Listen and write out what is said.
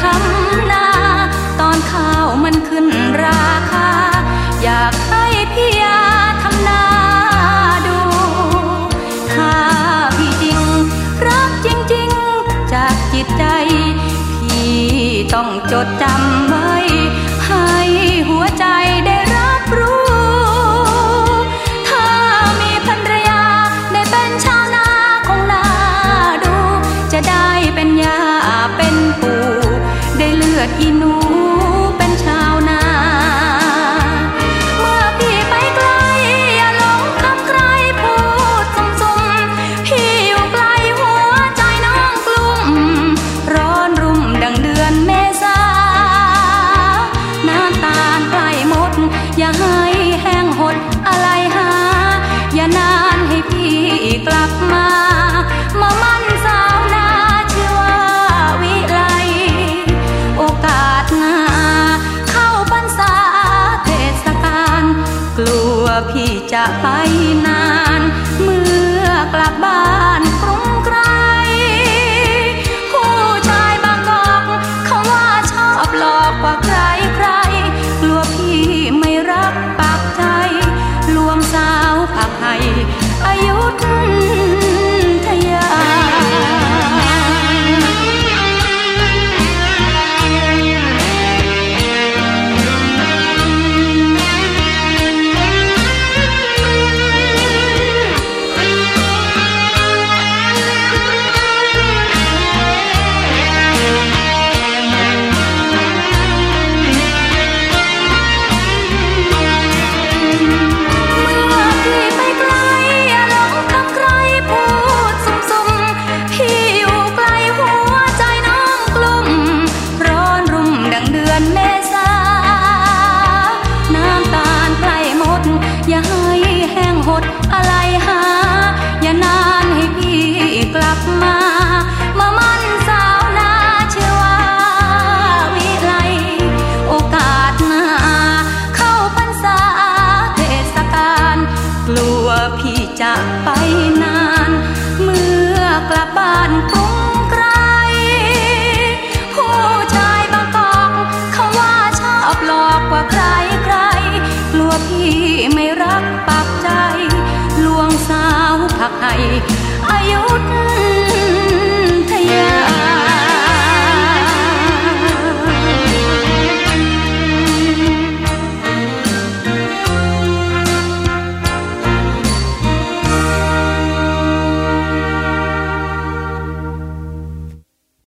ทำนา ตอนข้าวมันขึ้นราคา อยากให้พี่ยาทำนาดู ถ้าพี่จริง รักจริง ๆ จากจิตใจ พี่ต้องจดจำไว้ ให้หัวใจ เลือดอีหนูเป็นชาวนา เมื่อพี่ไปไกลอย่าหลงคำใครพูดซุ่มๆพี่อยู่ไกลหัวใจน้องกลุ่ม ร้อนรุ่มดังเดือนเมษา น้ำตาลใกล้หมด อย่าให้แห้งหดอะไรหา อย่านานให้พี่กลับมา พี่จะไปนาน เมื่อกลับบ้านกรุงไกลผู้ชายบางกอกเขาว่าชอบหลอกกว่าใครใครกลัวพี่ไม่รักปากใจ ลวงสาวผักไห้ ไม่รักปากใจ ลวงสาวผักไห่